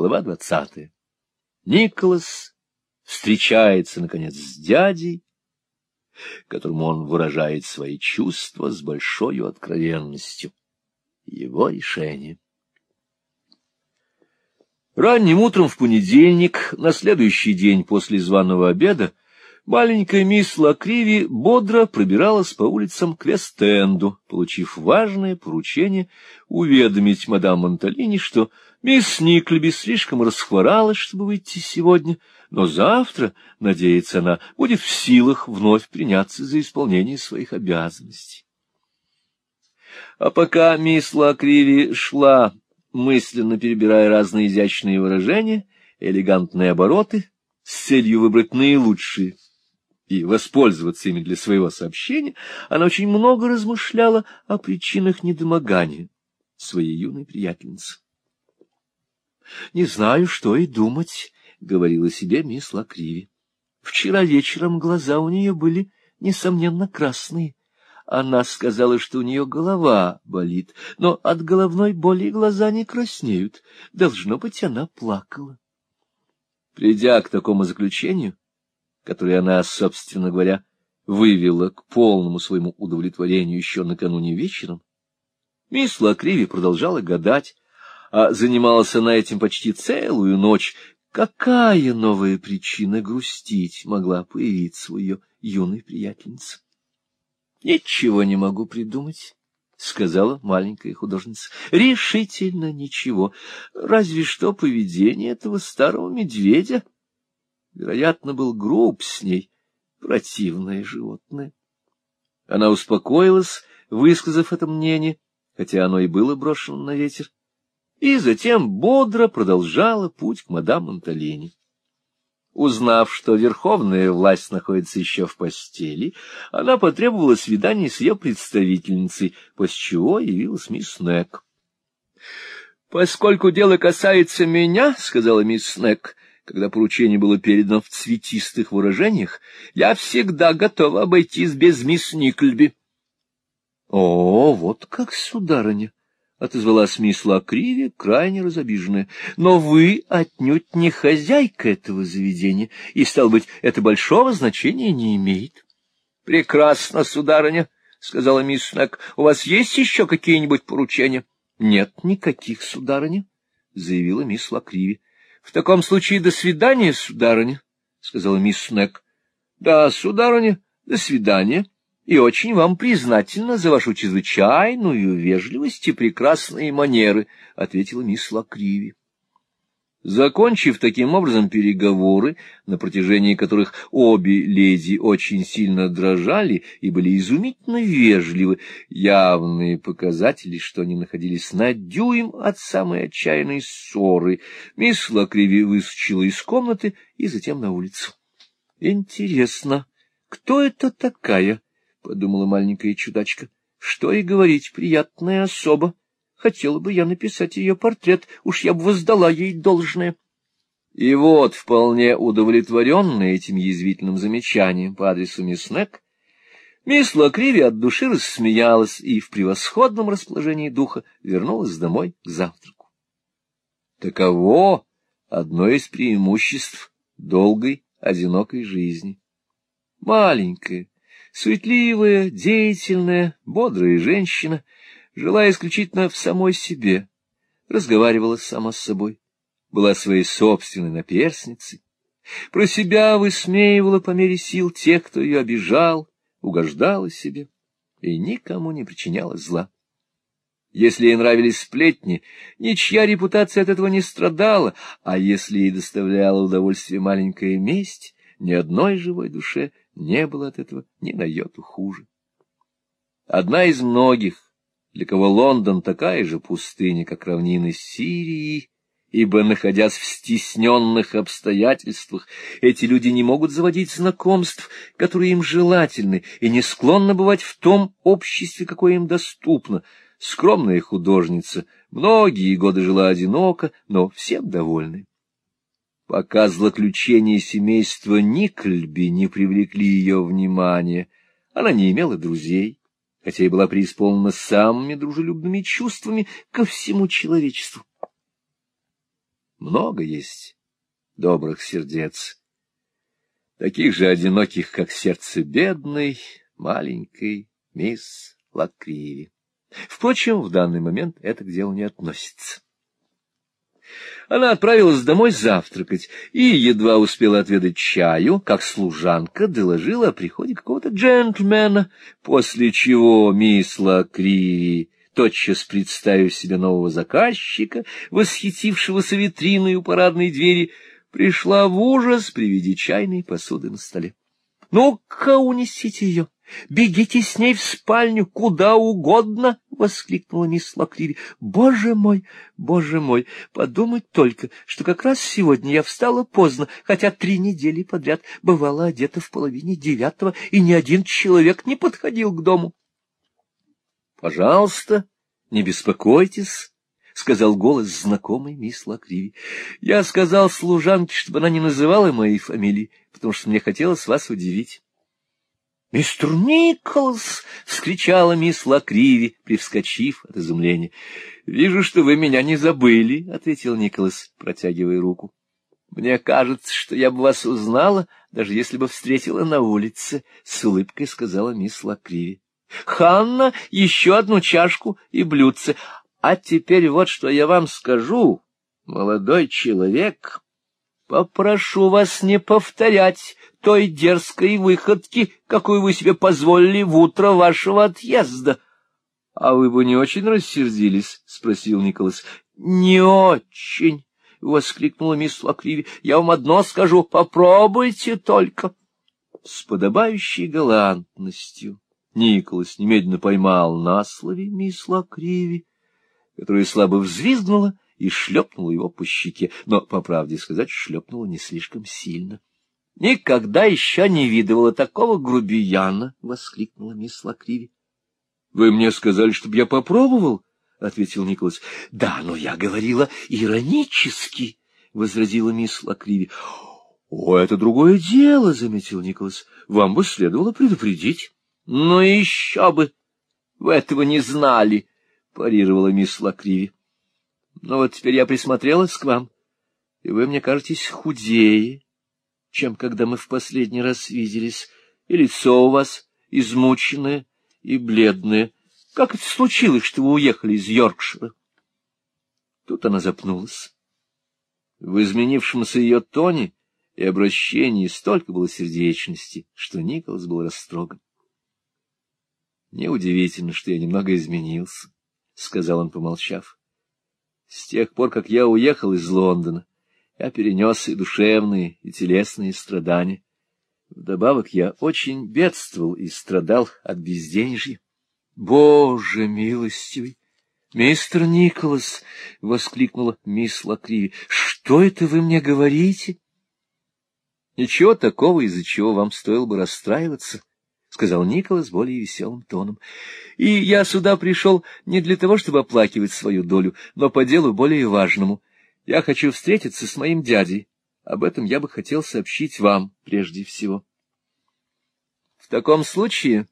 Глава двадцатая. Николас встречается, наконец, с дядей, которому он выражает свои чувства с большой откровенностью. Его решение. Ранним утром в понедельник, на следующий день после званого обеда, маленькая мисс Лакриви бодро пробиралась по улицам к Вестенду, получив важное поручение уведомить мадам Монталини, что мисс Никлеби слишком расхворалась, чтобы выйти сегодня, но завтра, надеется она, будет в силах вновь приняться за исполнение своих обязанностей. А пока мисс Лакриви шла, мысленно перебирая разные изящные выражения, элегантные обороты, с целью выбрать наилучшие и воспользоваться ими для своего сообщения, она очень много размышляла о причинах недомогания своей юной приятельницы. «Не знаю, что и думать», — говорила себе мисс Лакриви. «Вчера вечером глаза у нее были, несомненно, красные. Она сказала, что у нее голова болит, но от головной боли глаза не краснеют. Должно быть, она плакала». Придя к такому заключению, который она, собственно говоря, вывела к полному своему удовлетворению еще накануне вечером, мисс Лакриви продолжала гадать, а занималась она этим почти целую ночь, какая новая причина грустить могла появиться у ее юной приятельницы. — Ничего не могу придумать, — сказала маленькая художница. — Решительно ничего, разве что поведение этого старого медведя — вероятно, был груб с ней, противное животное. Она успокоилась, высказав это мнение, хотя оно и было брошено на ветер, и затем бодро продолжала путь к мадам Монталини. Узнав, что верховная власть находится еще в постели, она потребовала свидания с ее представительницей, после чего явилась мисс Снег. — Поскольку дело касается меня, — сказала мисс Снег, когда поручение было передано в цветистых выражениях, я всегда готова обойтись без мисс Никльби. — О, вот как, сударыня! — отозвалась мисс Лакриви, крайне разобиженная. — Но вы отнюдь не хозяйка этого заведения, и, стал быть, это большого значения не имеет. — Прекрасно, сударыня, — сказала мисс Снег. — У вас есть еще какие-нибудь поручения? — Нет никаких, сударыня, — заявила мисс Лакриви. — В таком случае до свидания, сударыня, — сказала мисс Снег. — Да, сударыня, до свидания, и очень вам признательна за вашу чрезвычайную вежливость и прекрасные манеры, — ответила мисс Лакриви. Закончив таким образом переговоры, на протяжении которых обе леди очень сильно дрожали и были изумительно вежливы, явные показатели, что они находились на дюйм от самой отчаянной ссоры, мисс Лакриви выскочила из комнаты и затем на улицу. — Интересно, кто это такая? — подумала маленькая чудачка. — Что и говорить, приятная особа. Хотела бы я написать ее портрет, уж я бы воздала ей должное. И вот, вполне удовлетворенная этим язвительным замечанием по адресу мисс Нек, мисс Лакриви от души рассмеялась и в превосходном расположении духа вернулась домой к завтраку. Таково одно из преимуществ долгой, одинокой жизни. Маленькая, суетливая, деятельная, бодрая женщина — жила исключительно в самой себе, разговаривала сама с собой, была своей собственной наперсницей, про себя высмеивала по мере сил тех, кто ее обижал, угождала себе и никому не причиняла зла. Если ей нравились сплетни, ничья репутация от этого не страдала, а если ей доставляла удовольствие маленькая месть, ни одной живой душе не было от этого ни на йоту хуже. Одна из многих, для кого Лондон такая же пустыня, как равнины Сирии, ибо, находясь в стесненных обстоятельствах, эти люди не могут заводить знакомств, которые им желательны, и не склонны бывать в том обществе, какое им доступно. Скромная художница многие годы жила одиноко, но всем довольны. Пока злоключения семейства Никльби не привлекли ее внимания, она не имела друзей хотя и была преисполнена самыми дружелюбными чувствами ко всему человечеству. много есть добрых сердец, таких же одиноких, как сердце бедной, маленькой мисс Лакриви. Впрочем, в данный момент это к делу не относится. Она отправилась домой завтракать и едва успела отведать чаю, как служанка доложила о приходе какого-то джентльмена, после чего мисс Лакриви, тотчас представив себе нового заказчика, восхитившегося витриной у парадной двери, пришла в ужас при виде чайной посуды на столе. — Ну-ка, унесите ее! Бегите с ней в спальню, куда угодно! — воскликнула мисс Лакриви. — Боже мой, боже мой, подумать только, что как раз сегодня я встала поздно, хотя три недели подряд бывала одета в половине девятого, и ни один человек не подходил к дому. — Пожалуйста, не беспокойтесь, — сказал голос знакомый мисс Лакриви. — Я сказал служанке, чтобы она не называла моей фамилии, потому что мне хотелось вас удивить. — Мистер Николс! — вскричала мисс Лакриви, привскочив от изумления. — Вижу, что вы меня не забыли, — ответил Николас, протягивая руку. — Мне кажется, что я бы вас узнала, даже если бы встретила на улице, — с улыбкой сказала мисс Лакриви. — Ханна, еще одну чашку и блюдце. А теперь вот что я вам скажу, молодой человек. Попрошу вас не повторять той дерзкой выходки, какую вы себе позволили в утро вашего отъезда. — А вы бы не очень рассердились? — спросил Николас. — Не очень, — воскликнула мисс Лакриви. — Я вам одно скажу, попробуйте только. С подобающей галантностью Николас немедленно поймал на слове мисс Лакриви, которая слабо взвизгнула и шлепнула его по щеке, но, по правде сказать, шлепнула не слишком сильно. — Никогда еще не видывала такого грубияна! — воскликнула мисс Лакриви. — Вы мне сказали, чтобы я попробовал? — ответил Николас. — Да, но я говорила иронически, — возразила мисс Лакриви. — О, это другое дело, — заметил Николас. — Вам бы следовало предупредить. — Ну еще бы! Вы этого не знали, — парировала мисс Лакриви. — Но вот теперь я присмотрелась к вам, и вы мне кажетесь худее, чем когда мы в последний раз виделись, и лицо у вас измученное и бледное. Как это случилось, что вы уехали из Йоркшира? Тут она запнулась. В изменившемся ее тоне и обращении столько было сердечности, что Николас был растроган. Неудивительно, что я немного изменился. — сказал он, помолчав. — С тех пор, как я уехал из Лондона, я перенес и душевные, и телесные страдания. Вдобавок я очень бедствовал и страдал от безденежья. — Боже милостивый! «Мистер Николас!» — воскликнула мисс Лакриви. «Что это вы мне говорите?» «Ничего такого, из-за чего вам стоило бы расстраиваться. — сказал Николас более веселым тоном. — И я сюда пришел не для того, чтобы оплакивать свою долю, но по делу более важному. Я хочу встретиться с моим дядей. Об этом я бы хотел сообщить вам прежде всего. — В таком случае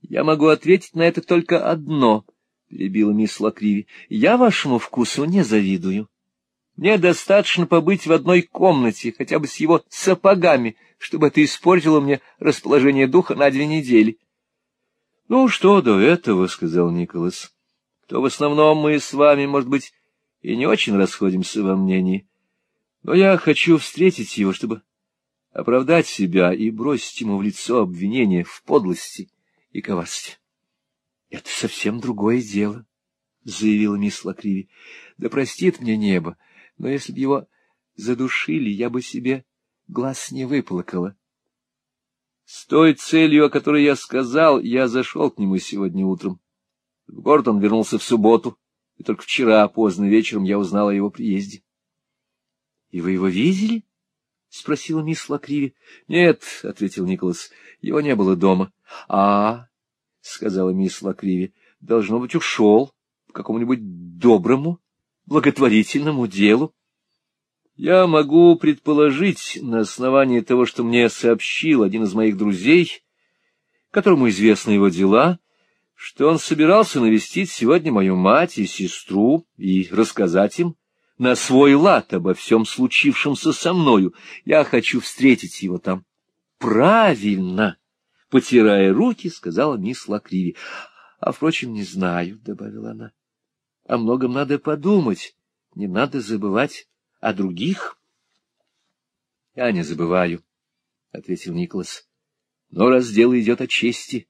я могу ответить на это только одно, — перебила мисс Лакриви. — Я вашему вкусу не завидую. Мне достаточно побыть в одной комнате, хотя бы с его сапогами, чтобы это испортило мне расположение духа на две недели. — Ну, что до этого, — сказал Николас, — то в основном мы с вами, может быть, и не очень расходимся во мнении. Но я хочу встретить его, чтобы оправдать себя и бросить ему в лицо обвинения в подлости и коварстве. — Это совсем другое дело, — заявила мисс Лакриви. — Да простит мне небо, но если б его задушили, я бы себе глаз не выплакала. С той целью, о которой я сказал, я зашел к нему сегодня утром. В город он вернулся в субботу, и только вчера, поздно вечером, я узнал о его приезде. — И вы его видели? — спросила мисс Лакриви. — Нет, — ответил Николас, — его не было дома. — А, — сказала мисс Лакриви, — должно быть, ушел к какому-нибудь доброму благотворительному делу. Я могу предположить на основании того, что мне сообщил один из моих друзей, которому известны его дела, что он собирался навестить сегодня мою мать и сестру и рассказать им на свой лад обо всем случившемся со мною. Я хочу встретить его там. — Правильно! — потирая руки, сказала мисс Лакриви. — А, впрочем, не знаю, — добавила она. — О многом надо подумать, не надо забывать о других. — Я не забываю, — ответил Николас. — Но раз дело идет о чести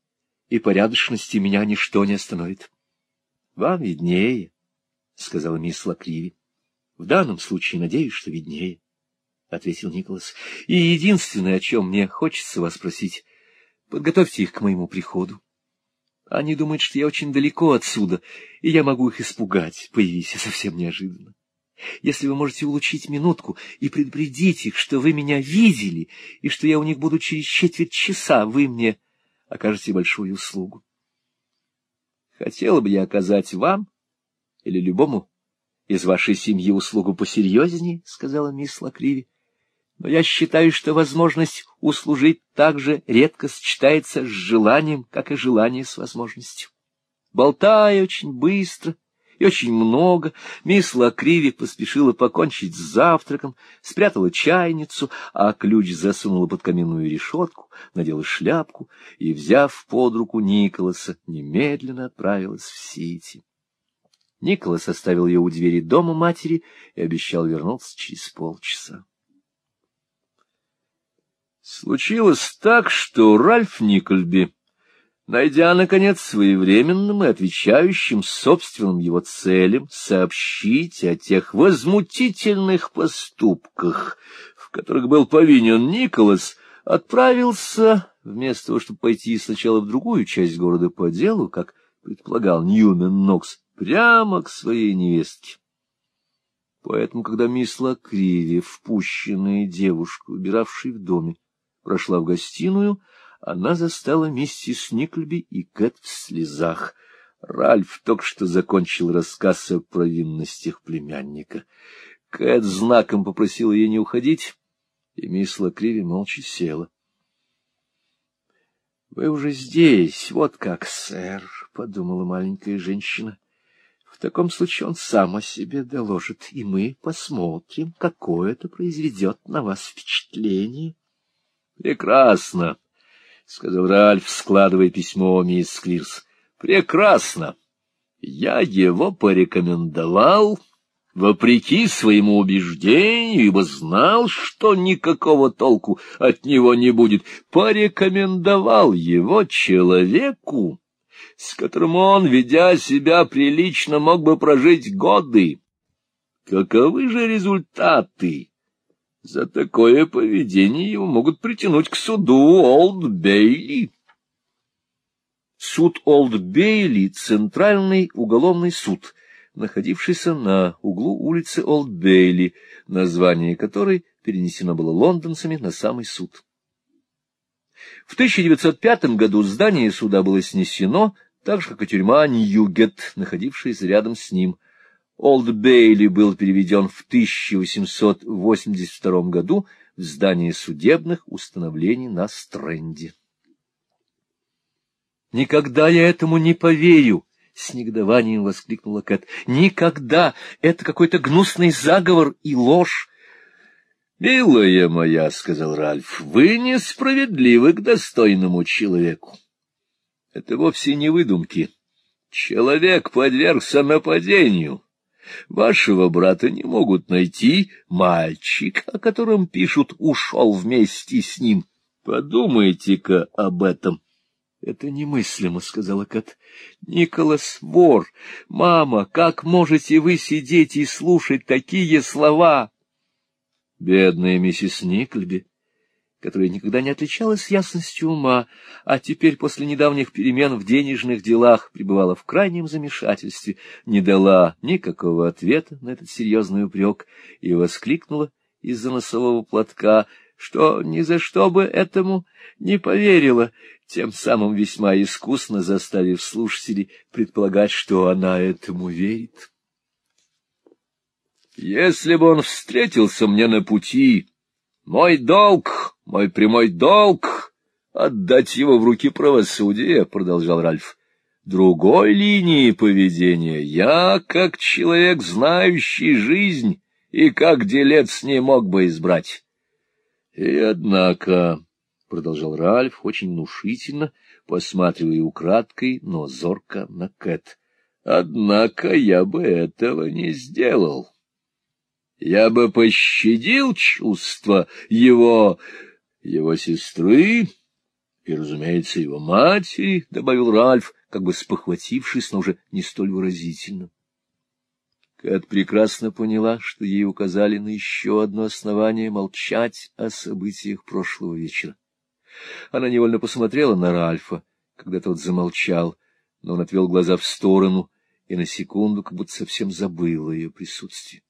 и порядочности, меня ничто не остановит. — Вам виднее, — сказала мисс Лакриви. — В данном случае, надеюсь, что виднее, — ответил Николас. — И единственное, о чем мне хочется вас спросить, подготовьте их к моему приходу. Они думают, что я очень далеко отсюда, и я могу их испугать, появись я совсем неожиданно. Если вы можете улучшить минутку и предупредить их, что вы меня видели, и что я у них буду через четверть часа, вы мне окажете большую услугу. Хотела бы я оказать вам или любому из вашей семьи услугу посерьезнее, — сказала мисс Лакриви. Но я считаю, что возможность услужить так же редко сочетается с желанием, как и желание с возможностью. Болтая очень быстро и очень много, мисс Лакриви поспешила покончить с завтраком, спрятала чайницу, а ключ засунула под каминную решетку, надела шляпку и, взяв под руку Николаса, немедленно отправилась в Сити. Николас оставил ее у двери дома матери и обещал вернуться через полчаса. Случилось так, что Ральф Никольби, найдя, наконец, своевременным и отвечающим собственным его целям сообщить о тех возмутительных поступках, в которых был повинен Николас, отправился, вместо того, чтобы пойти сначала в другую часть города по делу, как предполагал Ньюмен Нокс, прямо к своей невестке. Поэтому, когда мисс Лакриви, впущенная девушка, убиравшая в доме, прошла в гостиную, она застала миссис Никльби и Кэт в слезах. Ральф только что закончил рассказ о провинностях племянника. Кэт знаком попросила ей не уходить, и мисс Лакриви молча села. — Вы уже здесь, вот как, сэр, — подумала маленькая женщина. В таком случае он сам о себе доложит, и мы посмотрим, какое это произведет на вас впечатление. — Прекрасно, — сказал Ральф, складывая письмо мисс Клирс. — Прекрасно. Я его порекомендовал, вопреки своему убеждению, ибо знал, что никакого толку от него не будет. Порекомендовал его человеку, с которым он, ведя себя прилично, мог бы прожить годы. Каковы же результаты? За такое поведение его могут притянуть к суду Олд Бейли. Суд Олд Бейли — центральный уголовный суд, находившийся на углу улицы Олд Бейли, название которой перенесено было лондонцами на самый суд. В 1905 году здание суда было снесено, так же, как и тюрьма Ньюгет, находившаяся рядом с ним. Олд Бейли был переведен в 1882 году в здание судебных установлений на Стрэнде. «Никогда я этому не поверю!» — с негодованием воскликнула Кэт. «Никогда! Это какой-то гнусный заговор и ложь!» «Милая моя», — сказал Ральф, — «вы несправедливы к достойному человеку. Это вовсе не выдумки. Человек подвергся нападению. Вашего брата не могут найти. Мальчик, о котором пишут, ушел вместе с ним. Подумайте-ка об этом. — Это немыслимо, — сказала Кат. — Николас вор. Мама, как можете вы сидеть и слушать такие слова? Бедная миссис Никльби, которая никогда не отличалась ясностью ума, а теперь после недавних перемен в денежных делах пребывала в крайнем замешательстве, не дала никакого ответа на этот серьезный упрек и воскликнула из-за носового платка, что ни за что бы этому не поверила, тем самым весьма искусно заставив слушателей предполагать, что она этому верит. Если бы он встретился мне на пути, мой долг, мой прямой долг — отдать его в руки правосудия, — продолжал Ральф. другой линии поведения я, как человек, знающий жизнь, и как делец не мог бы избрать. И однако, — продолжал Ральф очень внушительно, посматривая украдкой, но зорко на Кэт, — однако я бы этого не сделал. Я бы пощадил чувства его, его сестры и, разумеется, его матери, — добавил Ральф, как бы спохватившись, но уже не столь выразительно. Кэт прекрасно поняла, что ей указали на еще одно основание молчать о событиях прошлого вечера. Она невольно посмотрела на Ральфа, когда тот замолчал, но он отвел глаза в сторону и на секунду как будто совсем забыл о ее присутствии.